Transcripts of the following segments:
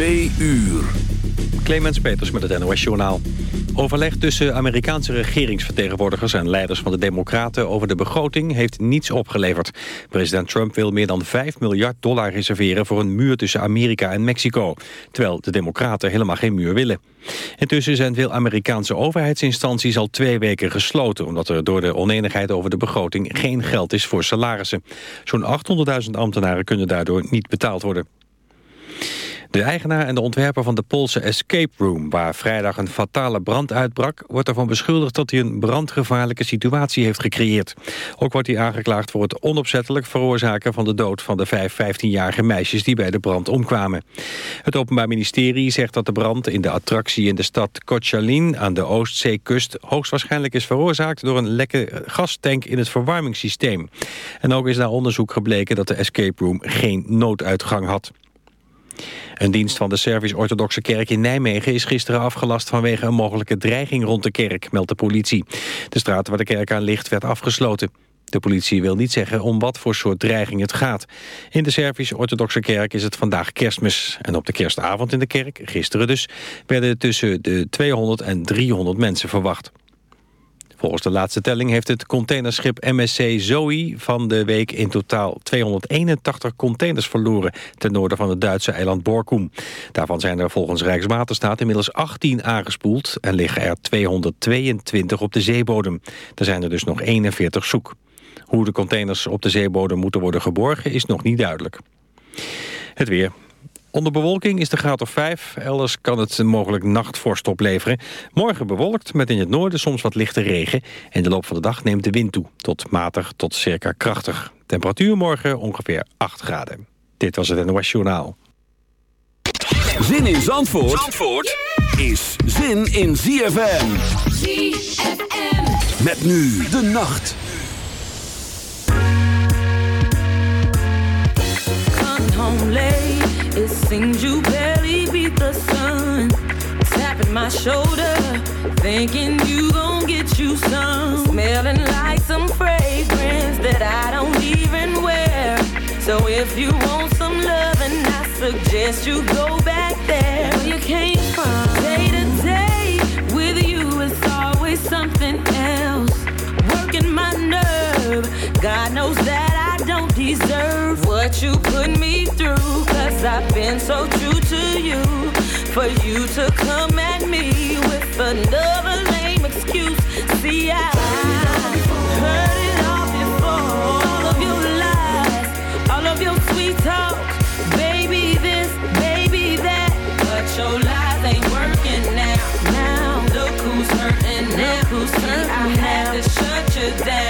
Twee uur. Clemens Peters met het NOS Journaal. Overleg tussen Amerikaanse regeringsvertegenwoordigers en leiders van de Democraten over de begroting heeft niets opgeleverd. President Trump wil meer dan 5 miljard dollar reserveren voor een muur tussen Amerika en Mexico. Terwijl de Democraten helemaal geen muur willen. Intussen zijn veel Amerikaanse overheidsinstanties al twee weken gesloten... omdat er door de oneenigheid over de begroting geen geld is voor salarissen. Zo'n 800.000 ambtenaren kunnen daardoor niet betaald worden. De eigenaar en de ontwerper van de Poolse Escape Room... waar vrijdag een fatale brand uitbrak... wordt ervan beschuldigd dat hij een brandgevaarlijke situatie heeft gecreëerd. Ook wordt hij aangeklaagd voor het onopzettelijk veroorzaken... van de dood van de vijf 15-jarige meisjes die bij de brand omkwamen. Het Openbaar Ministerie zegt dat de brand in de attractie... in de stad Kochalin aan de Oostzeekust... hoogstwaarschijnlijk is veroorzaakt door een lekke gastank in het verwarmingssysteem. En ook is na onderzoek gebleken dat de Escape Room geen nooduitgang had. Een dienst van de Servisch-Orthodoxe Kerk in Nijmegen is gisteren afgelast vanwege een mogelijke dreiging rond de kerk, meldt de politie. De straat waar de kerk aan ligt werd afgesloten. De politie wil niet zeggen om wat voor soort dreiging het gaat. In de Servisch-Orthodoxe Kerk is het vandaag kerstmis. En op de kerstavond in de kerk, gisteren dus, werden tussen de 200 en 300 mensen verwacht. Volgens de laatste telling heeft het containerschip MSC Zoe van de week in totaal 281 containers verloren ten noorden van het Duitse eiland Borkum. Daarvan zijn er volgens Rijkswaterstaat inmiddels 18 aangespoeld en liggen er 222 op de zeebodem. Er zijn er dus nog 41 zoek. Hoe de containers op de zeebodem moeten worden geborgen is nog niet duidelijk. Het weer. Onder bewolking is de graad of 5. Elders kan het mogelijk nachtvorst opleveren. Morgen bewolkt met in het noorden soms wat lichte regen. En de loop van de dag neemt de wind toe. Tot matig tot circa krachtig. Temperatuur morgen ongeveer 8 graden. Dit was het NOS Journaal. Zin in Zandvoort, Zandvoort is zin in ZFM. ZFM. Met nu de nacht. Come home late. It seems you barely beat the sun. Tapping my shoulder, thinking you gon' get you some. Smelling like some fragrance that I don't even wear. So if you want some loving, I suggest you go back there where you came from. Day to day with you is always something else. Working my nerve, God knows that I don't deserve what you put me through. Cause I've been so true to you. For you to come at me with another lame excuse. See, I heard it all before. All of your lies, all of your sweet talk. Baby this, baby that. But your lies ain't working now. Now, look who's hurting now. Look who's hurting I had to shut you down.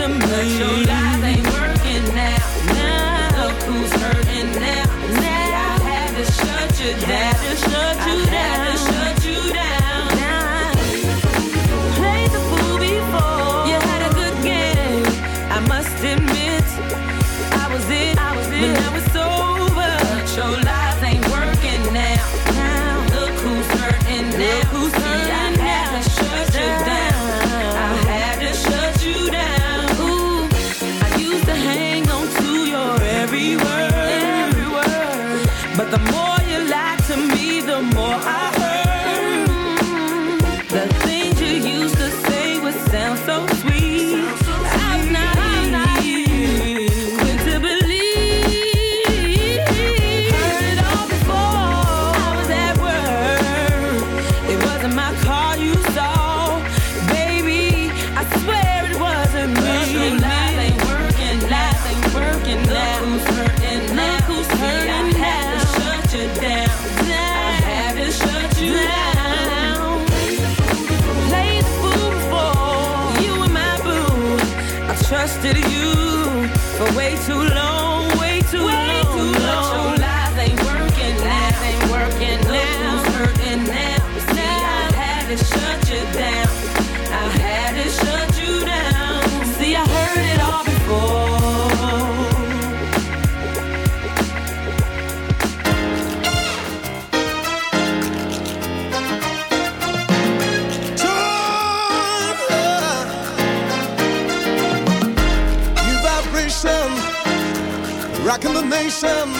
怎美交？back in the nation.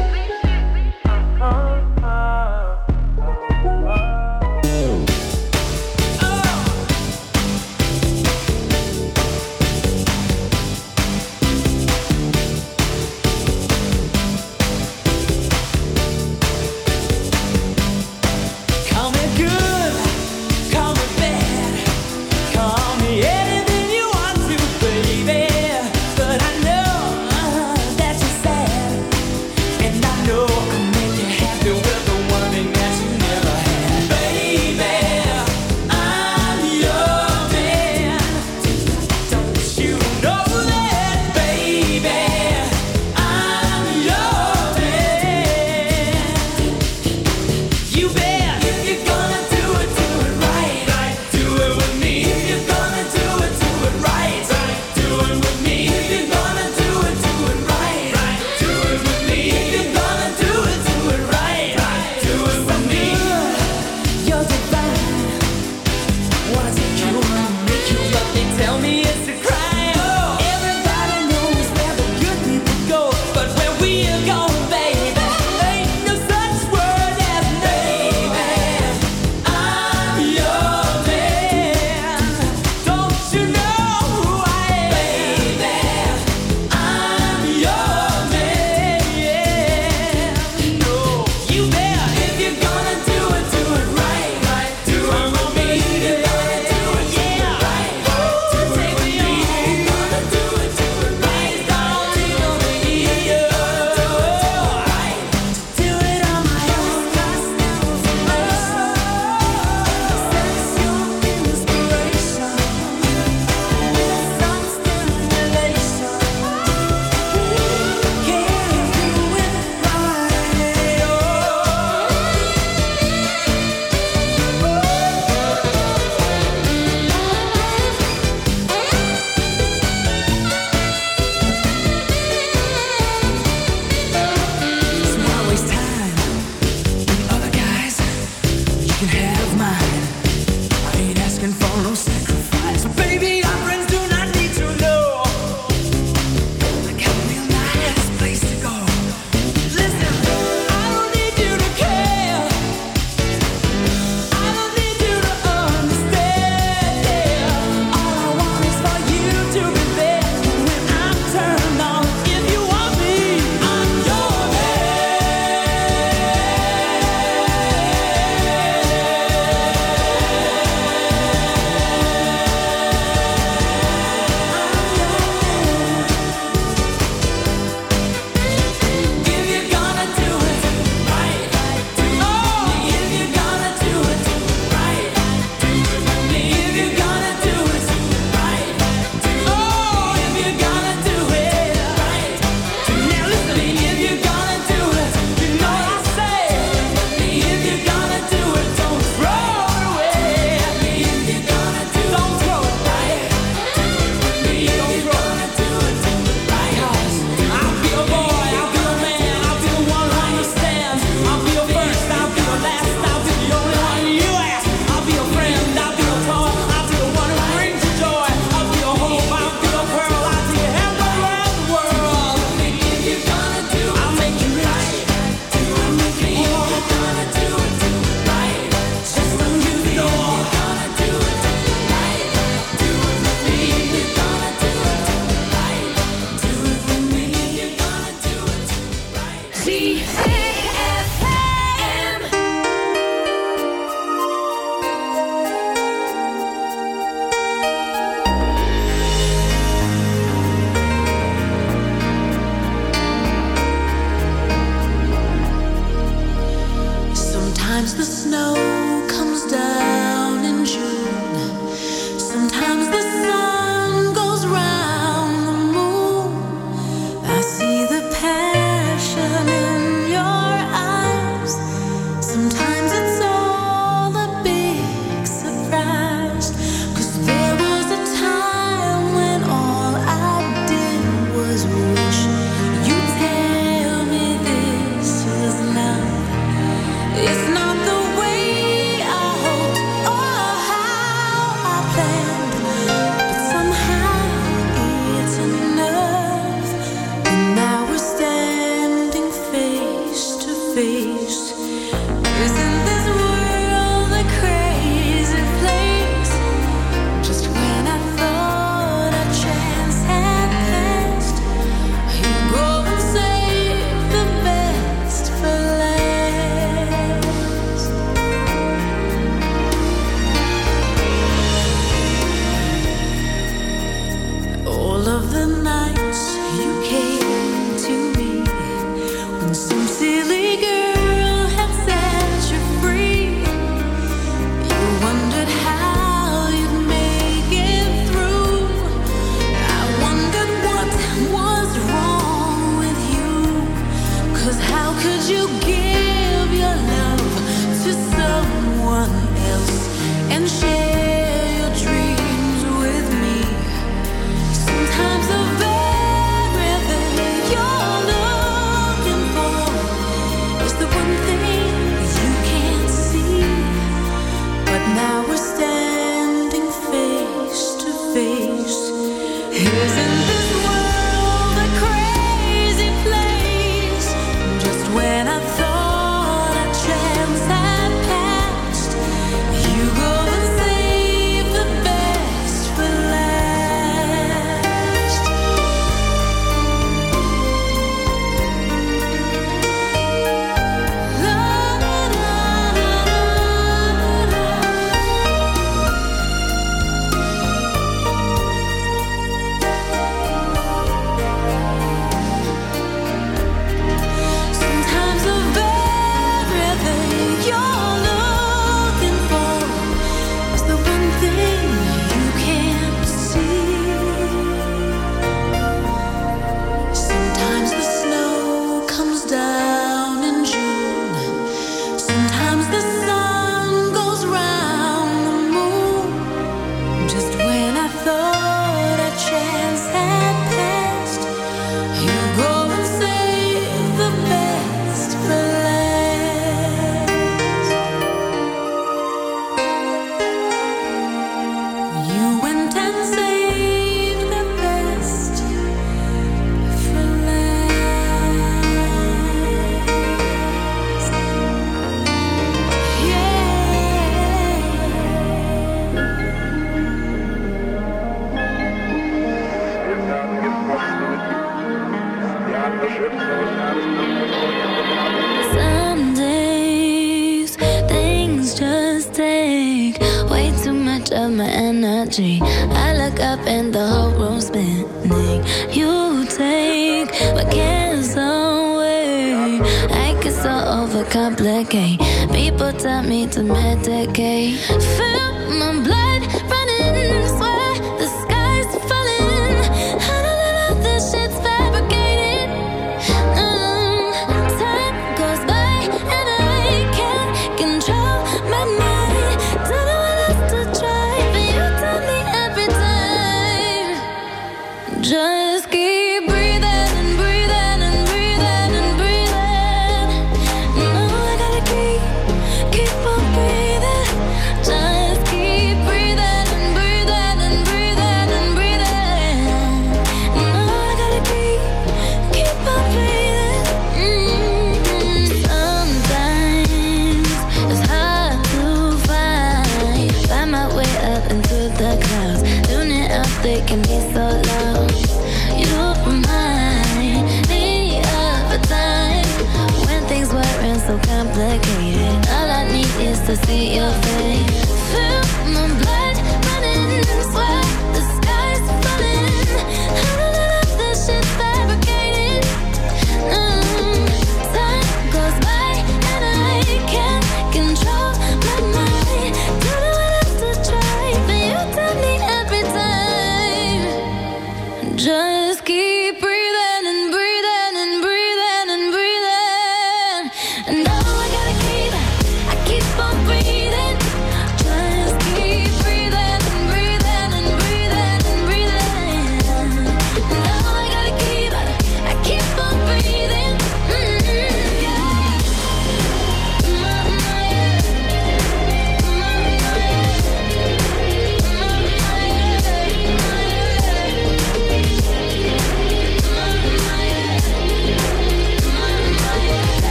of the night.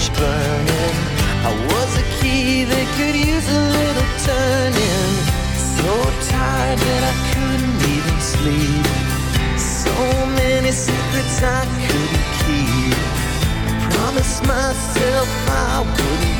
torch burning. I was a key that could use a little turning. So tired that I couldn't even sleep. So many secrets I couldn't keep. I promised myself I wouldn't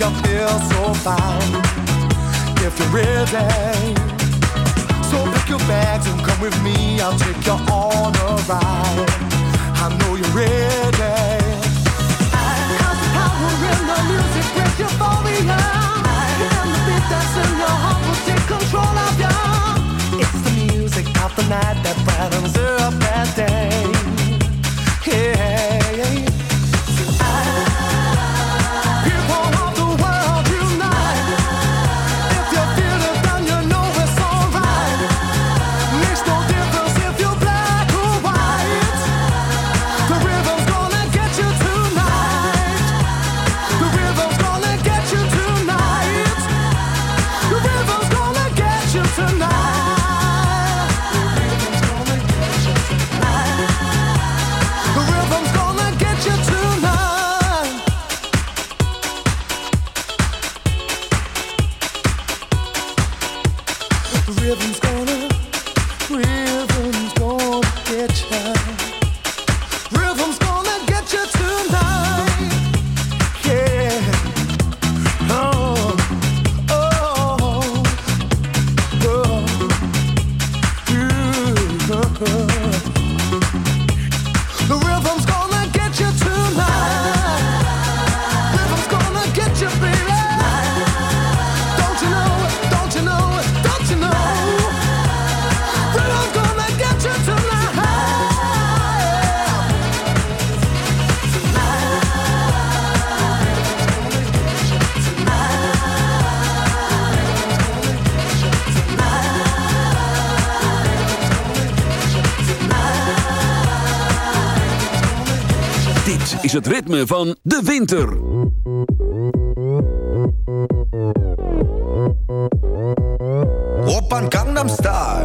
you feel so fine if you're ready. So pick your bags and come with me. I'll take you on a ride. I know you're ready. I have the power in the music with euphoria. I am the beat that's in your heart will take control of you. It's the music of the night that brightens up that day. het ritme van de winter. Op aan Gangnam Style.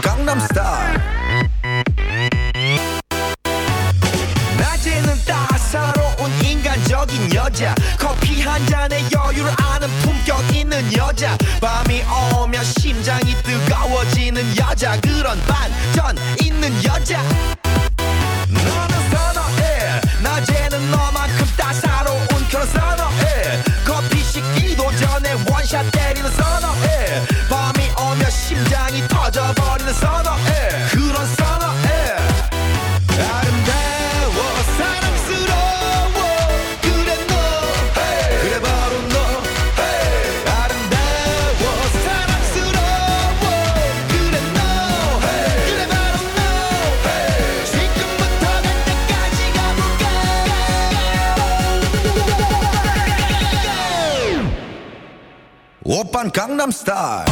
Gangnam Style. 인간적인 여자 커피 한 잔에 여유를 아는 품격 있는 여자 밤이 오면 심장이 뜨거워지는 여자 그런 반전 있는 여자 star.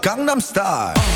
Gangnam Style.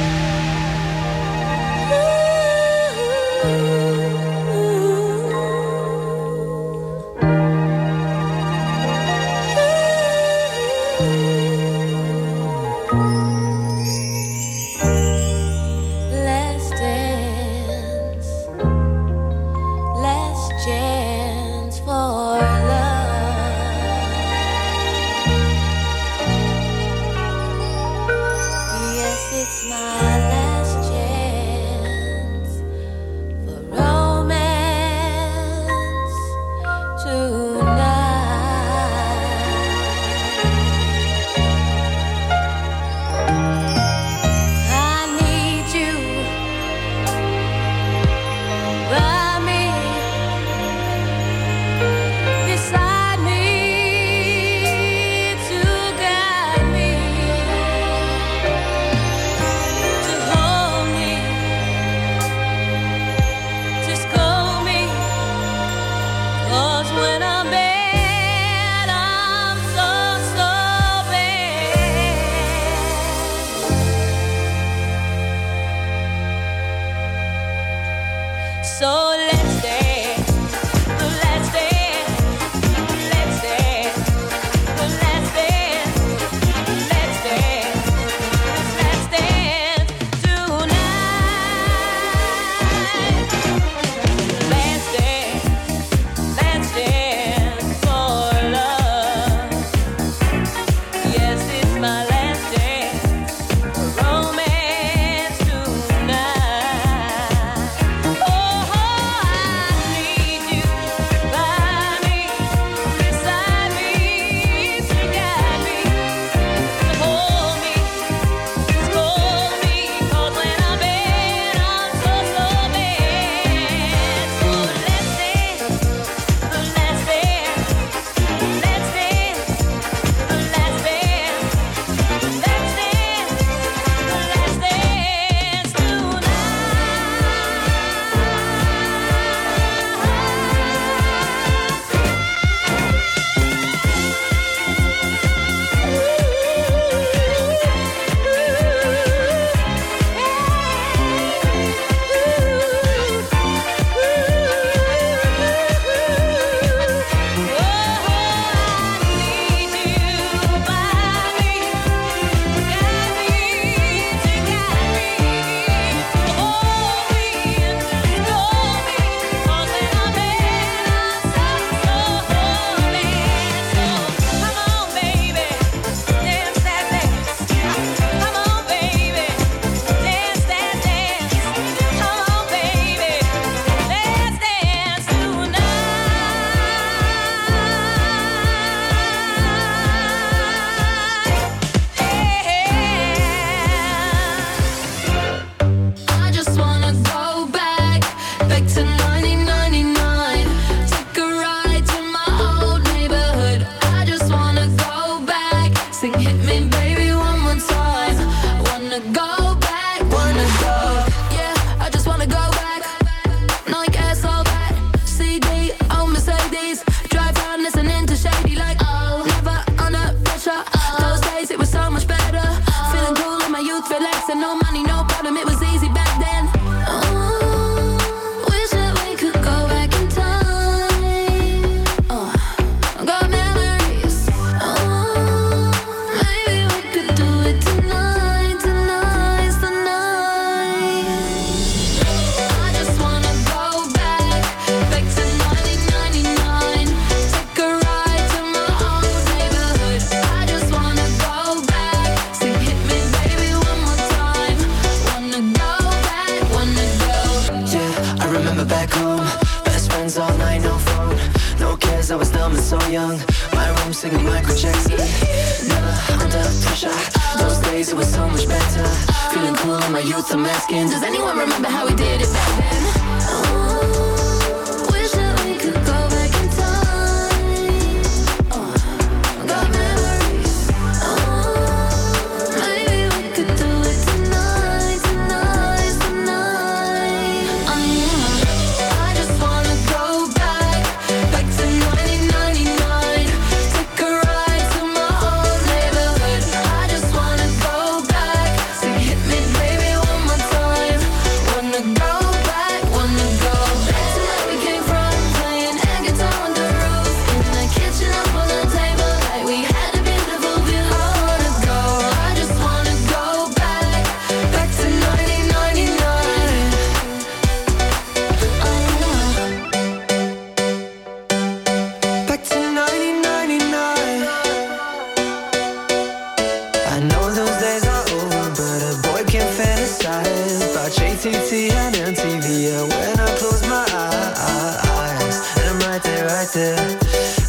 TT and MTV. And when I close my eyes, and I'm right there, right there.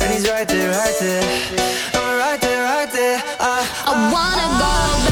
And he's right there, right there. I'm right there, right there. I, I, I wanna go back.